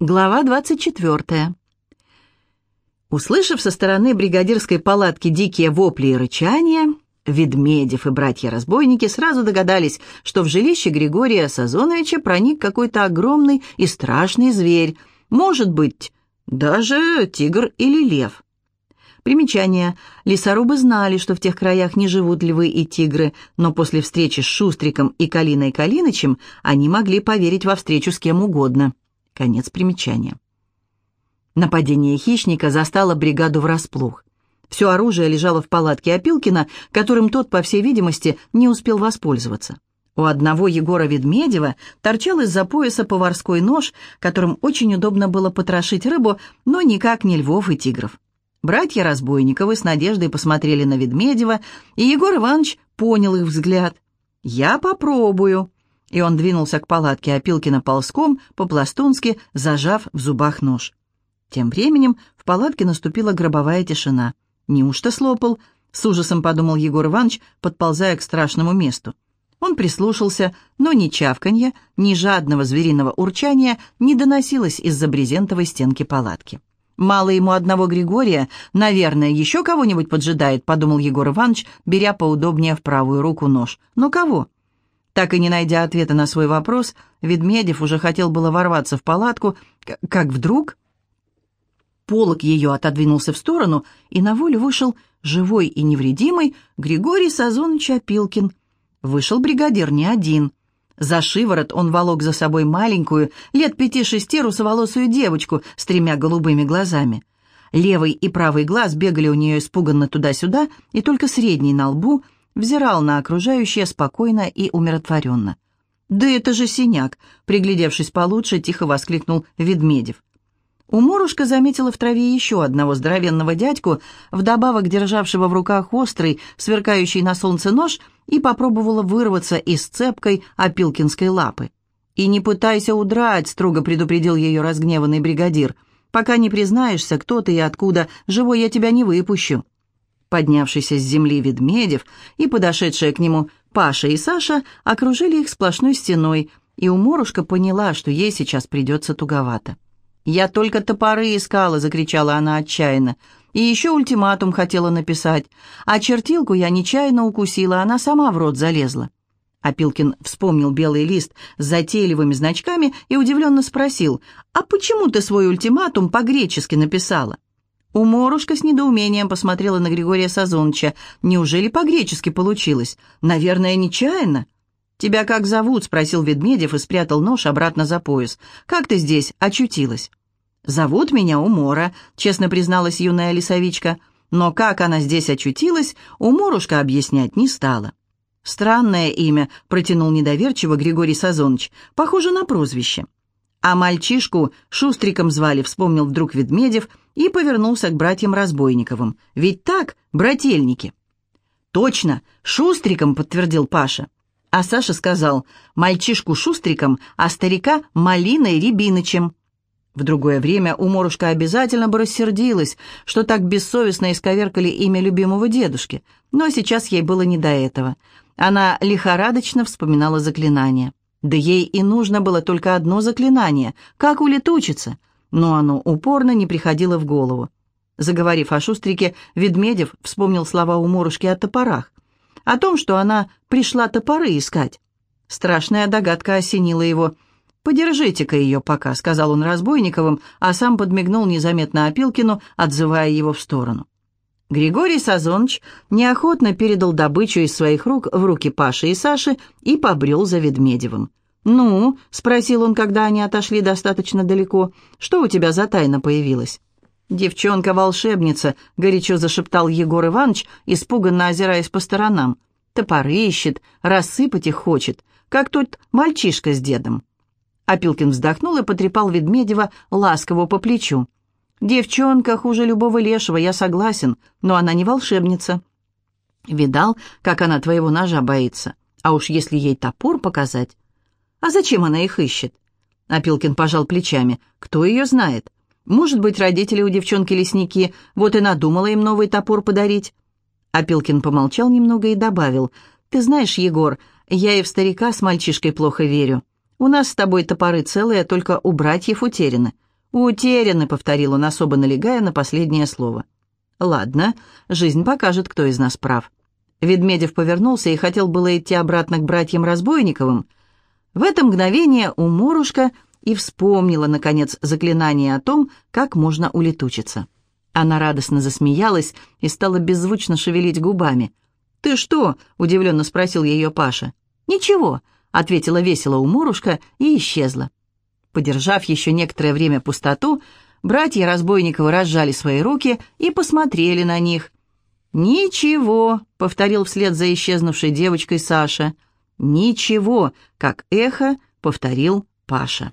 Глава 24. Услышав со стороны бригадирской палатки дикие вопли и рычания, Ведмедев и братья-разбойники сразу догадались, что в жилище Григория Сазоновича проник какой-то огромный и страшный зверь, может быть, даже тигр или лев. Примечание. Лесорубы знали, что в тех краях не живут львы и тигры, но после встречи с Шустриком и Калиной Калинычем они могли поверить во встречу с кем угодно. Конец примечания. Нападение хищника застало бригаду врасплох. Все оружие лежало в палатке Опилкина, которым тот, по всей видимости, не успел воспользоваться. У одного Егора Ведмедева торчал из-за пояса поварской нож, которым очень удобно было потрошить рыбу, но никак не львов и тигров. Братья Разбойниковы с надеждой посмотрели на Ведмедева, и Егор Иванович понял их взгляд. «Я попробую», и он двинулся к палатке Опилкина ползком, по-пластунски, зажав в зубах нож. Тем временем в палатке наступила гробовая тишина. «Неужто слопал?» — с ужасом подумал Егор Иванович, подползая к страшному месту. Он прислушался, но ни чавканья, ни жадного звериного урчания не доносилось из-за брезентовой стенки палатки. «Мало ему одного Григория, наверное, еще кого-нибудь поджидает», — подумал Егор Иванович, беря поудобнее в правую руку нож. «Но кого?» Так и не найдя ответа на свой вопрос, Ведмедев уже хотел было ворваться в палатку, как вдруг полог ее отодвинулся в сторону, и на волю вышел живой и невредимый Григорий Сазонович Опилкин. Вышел бригадир не один. За шиворот он волок за собой маленькую, лет пяти-шести русоволосую девочку с тремя голубыми глазами. Левый и правый глаз бегали у нее испуганно туда-сюда, и только средний на лбу — взирал на окружающее спокойно и умиротворенно. «Да это же синяк!» — приглядевшись получше, тихо воскликнул Ведмедев. Уморушка заметила в траве еще одного здоровенного дядьку, вдобавок державшего в руках острый, сверкающий на солнце нож, и попробовала вырваться из цепкой опилкинской лапы. «И не пытайся удрать», — строго предупредил ее разгневанный бригадир. «Пока не признаешься, кто ты и откуда, живой я тебя не выпущу». Поднявшийся с земли Ведмедев и подошедшие к нему Паша и Саша окружили их сплошной стеной, и Уморушка поняла, что ей сейчас придется туговато. «Я только топоры искала!» — закричала она отчаянно. «И еще ультиматум хотела написать. А чертилку я нечаянно укусила, она сама в рот залезла». Опилкин вспомнил белый лист с затейливыми значками и удивленно спросил, «А почему ты свой ультиматум по-гречески написала?» Уморушка с недоумением посмотрела на Григория Сазоныча. «Неужели по-гречески получилось? Наверное, нечаянно?» «Тебя как зовут?» — спросил Ведмедев и спрятал нож обратно за пояс. «Как ты здесь очутилась?» «Зовут меня Умора», — честно призналась юная лесовичка. Но как она здесь очутилась, Уморушка объяснять не стала. «Странное имя», — протянул недоверчиво Григорий Сазоныч. «Похоже на прозвище». А мальчишку Шустриком звали, вспомнил вдруг Ведмедев и повернулся к братьям Разбойниковым. Ведь так, брательники. Точно, Шустриком, подтвердил Паша. А Саша сказал, мальчишку Шустриком, а старика Малиной Рябинычем. В другое время уморушка обязательно бы рассердилась, что так бессовестно исковеркали имя любимого дедушки, но сейчас ей было не до этого. Она лихорадочно вспоминала заклинание. Да ей и нужно было только одно заклинание, как улетучиться, но оно упорно не приходило в голову. Заговорив о Шустрике, Ведмедев вспомнил слова у Морушки о топорах, о том, что она пришла топоры искать. Страшная догадка осенила его. «Подержите-ка ее пока», — сказал он Разбойниковым, а сам подмигнул незаметно Опилкину, отзывая его в сторону. Григорий Сазоныч неохотно передал добычу из своих рук в руки Паши и Саши и побрел за Ведмедевым. «Ну?» — спросил он, когда они отошли достаточно далеко. «Что у тебя за тайна появилась?» «Девчонка-волшебница», — горячо зашептал Егор Иванович, испуганно озираясь по сторонам. «Топоры ищет, рассыпать их хочет, как тот мальчишка с дедом». Опилкин вздохнул и потрепал Ведмедева ласково по плечу. Девчонка хуже любого лешего, я согласен, но она не волшебница. Видал, как она твоего ножа боится? А уж если ей топор показать... А зачем она их ищет? Опилкин пожал плечами. Кто ее знает? Может быть, родители у девчонки лесники, вот и надумала им новый топор подарить. Опилкин помолчал немного и добавил. «Ты знаешь, Егор, я и в старика с мальчишкой плохо верю. У нас с тобой топоры целые, только у братьев утеряны. «Утеряны», — повторил он, особо налегая на последнее слово. «Ладно, жизнь покажет, кто из нас прав». Ведмедев повернулся и хотел было идти обратно к братьям Разбойниковым. В это мгновение у Морушка и вспомнила, наконец, заклинание о том, как можно улетучиться. Она радостно засмеялась и стала беззвучно шевелить губами. «Ты что?» — удивленно спросил ее Паша. «Ничего», — ответила весело у Морушка и исчезла. Подержав еще некоторое время пустоту, братья Разбойниковы разжали свои руки и посмотрели на них. «Ничего», — повторил вслед за исчезнувшей девочкой Саша. «Ничего», — как эхо повторил Паша.